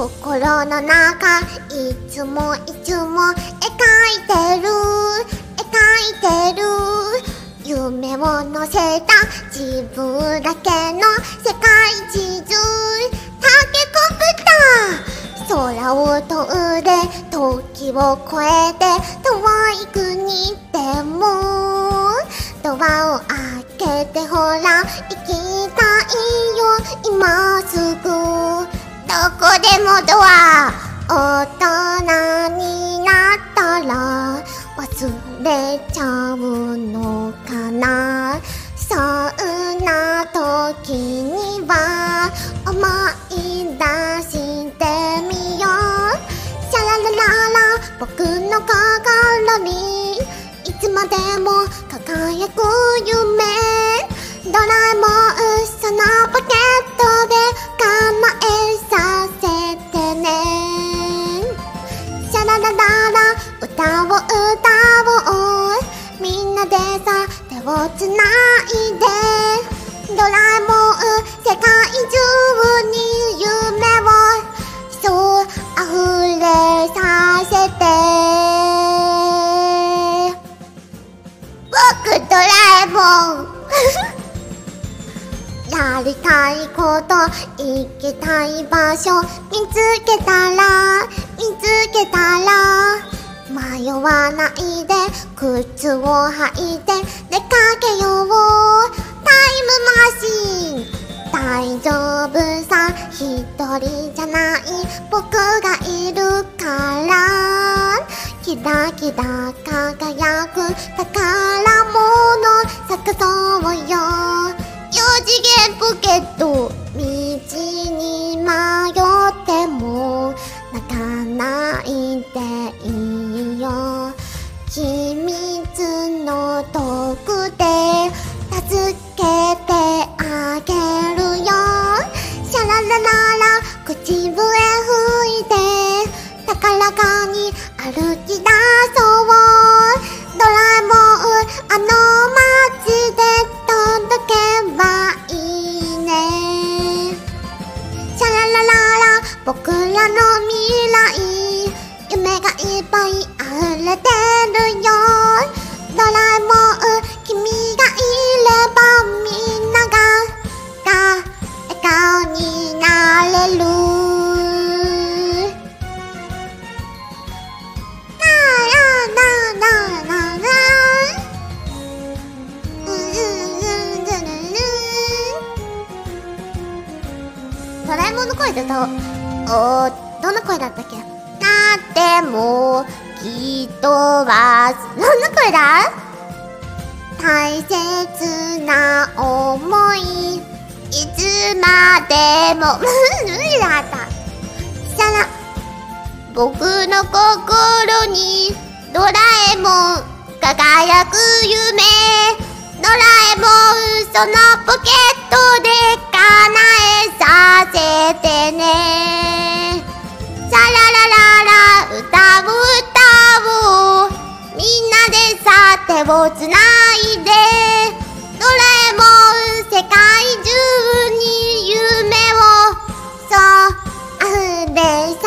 心の中いつもいつも描いてる。描いてる。夢を乗せた自分だけの世界地図。タケコプター。空を飛んで時を超えて遠い国。こでもドア大人になったら忘れちゃうのかなそんな時には思い出してみようシャララララ僕の心にいつまでも輝くをつないでドラえもん世界中に夢をそう溢れさせて。僕ドラえもん。やりたいこと行きたい場所見つけたら見つけたら迷わないで靴を履いてかけようタイムマシン大丈夫さ一人じゃない僕がいるからキラキラ輝く宝物探そうよ。4次元ポケット道に迷っても泣かないでいいよ。秘密の道具で助けてあげるよ。シャララララ口笛吹いて高らかに歩き出そう。ドラえもんあの街で届けばいいね。シャララララ僕らの未来。夢がいっぱい溢れてるよ。ドラえもん声だとおーどんな声だったっけなってもきっとはどんな声だ大切な思い。いつまでも。無理だった。したら僕の心にドラえもん。輝く夢。そのポケットで叶えさせてね。チャラララララ歌を歌おうみんなでさ手をつないで。ドラえもん世界中に夢を。そうあふれさ